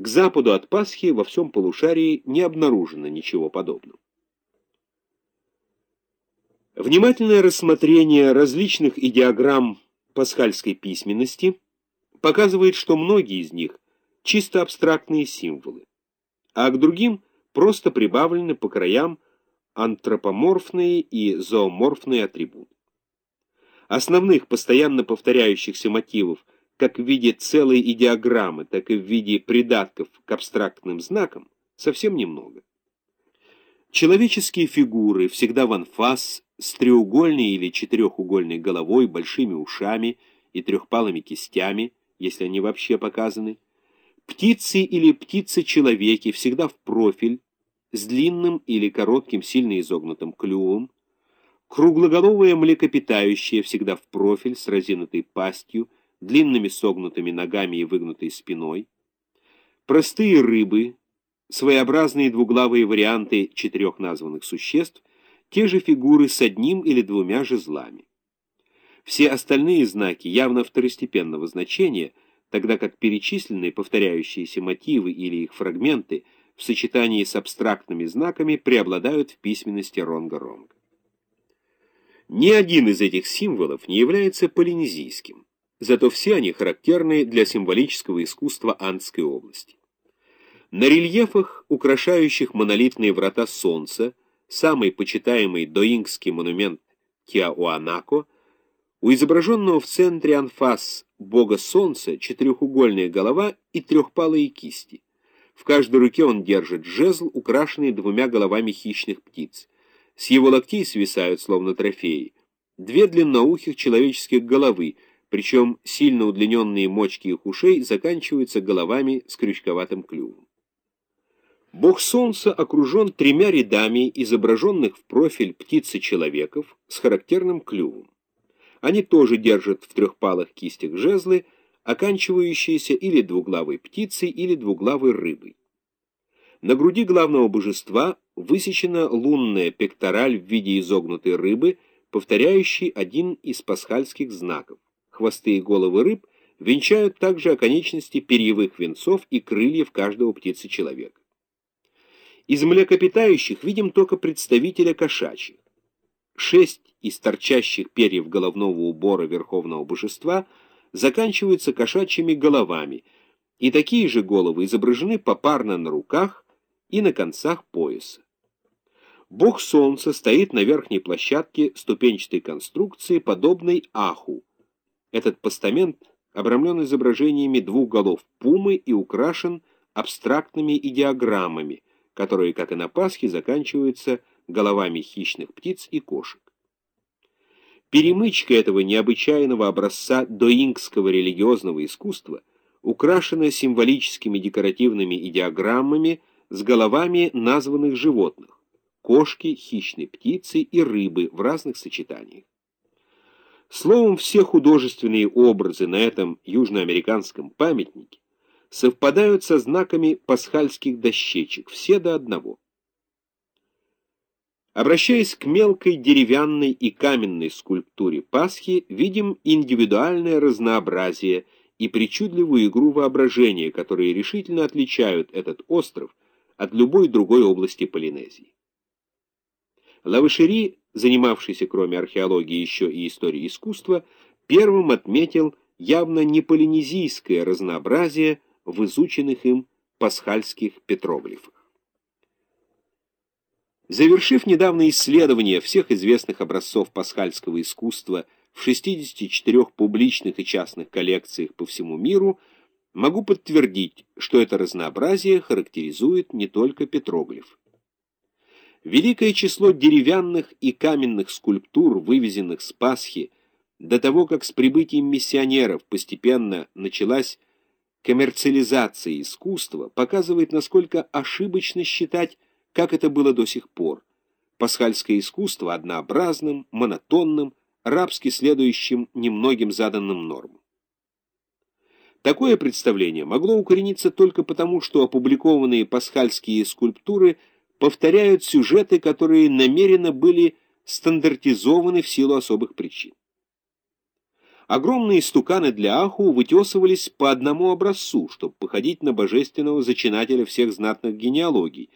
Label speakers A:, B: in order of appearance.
A: К западу от Пасхи во всем полушарии не обнаружено ничего подобного. Внимательное рассмотрение различных идеограмм пасхальской письменности показывает, что многие из них чисто абстрактные символы, а к другим просто прибавлены по краям антропоморфные и зооморфные атрибуты. Основных постоянно повторяющихся мотивов как в виде целой идеограммы, так и в виде придатков к абстрактным знакам совсем немного. Человеческие фигуры всегда в анфас, с треугольной или четырехугольной головой, большими ушами и трехпалыми кистями, если они вообще показаны, птицы или птицы-человеки всегда в профиль, с длинным или коротким сильно изогнутым клювом, круглоголовое млекопитающее всегда в профиль с разинутой пастью, длинными согнутыми ногами и выгнутой спиной, простые рыбы, своеобразные двуглавые варианты четырех названных существ, те же фигуры с одним или двумя жезлами. Все остальные знаки явно второстепенного значения, тогда как перечисленные повторяющиеся мотивы или их фрагменты – в сочетании с абстрактными знаками преобладают в письменности ронга-ронга. Ни один из этих символов не является полинезийским, зато все они характерны для символического искусства Андской области. На рельефах, украшающих монолитные врата Солнца, самый почитаемый доингский монумент Тиауанако, у изображенного в центре анфас бога Солнца четырехугольная голова и трехпалые кисти. В каждой руке он держит жезл, украшенный двумя головами хищных птиц. С его локтей свисают, словно трофеи, две длинноухих человеческих головы, причем сильно удлиненные мочки их ушей заканчиваются головами с крючковатым клювом. Бог Солнца окружен тремя рядами изображенных в профиль птицы-человеков с характерным клювом. Они тоже держат в трехпалых кистях жезлы, оканчивающиеся или двуглавой птицей, или двуглавой рыбой. На груди главного божества высечена лунная пектораль в виде изогнутой рыбы, повторяющей один из пасхальских знаков. Хвосты и головы рыб венчают также оконечности перьевых венцов и крыльев каждого птицы-человека. Из млекопитающих видим только представителя кошачьих. Шесть из торчащих перьев головного убора верховного божества – заканчиваются кошачьими головами, и такие же головы изображены попарно на руках и на концах пояса. Бог Солнца стоит на верхней площадке ступенчатой конструкции, подобной аху. Этот постамент обрамлен изображениями двух голов пумы и украшен абстрактными идеограммами, которые, как и на Пасхе, заканчиваются головами хищных птиц и кошек. Перемычка этого необычайного образца доингского религиозного искусства украшена символическими декоративными идеограммами с головами названных животных – кошки, хищной птицы и рыбы в разных сочетаниях. Словом, все художественные образы на этом южноамериканском памятнике совпадают со знаками пасхальских дощечек, все до одного. Обращаясь к мелкой деревянной и каменной скульптуре Пасхи, видим индивидуальное разнообразие и причудливую игру воображения, которые решительно отличают этот остров от любой другой области Полинезии. Лавышери, занимавшийся кроме археологии еще и историей искусства, первым отметил явно не полинезийское разнообразие в изученных им пасхальских петроглифах. Завершив недавно исследование всех известных образцов пасхальского искусства в 64 публичных и частных коллекциях по всему миру, могу подтвердить, что это разнообразие характеризует не только петроглиф. Великое число деревянных и каменных скульптур, вывезенных с Пасхи, до того, как с прибытием миссионеров постепенно началась коммерциализация искусства, показывает, насколько ошибочно считать как это было до сих пор. Пасхальское искусство однообразным, монотонным, рабски следующим немногим заданным нормам. Такое представление могло укорениться только потому, что опубликованные пасхальские скульптуры повторяют сюжеты, которые намеренно были стандартизованы в силу особых причин. Огромные стуканы для Аху вытесывались по одному образцу, чтобы походить на божественного зачинателя всех знатных генеалогий,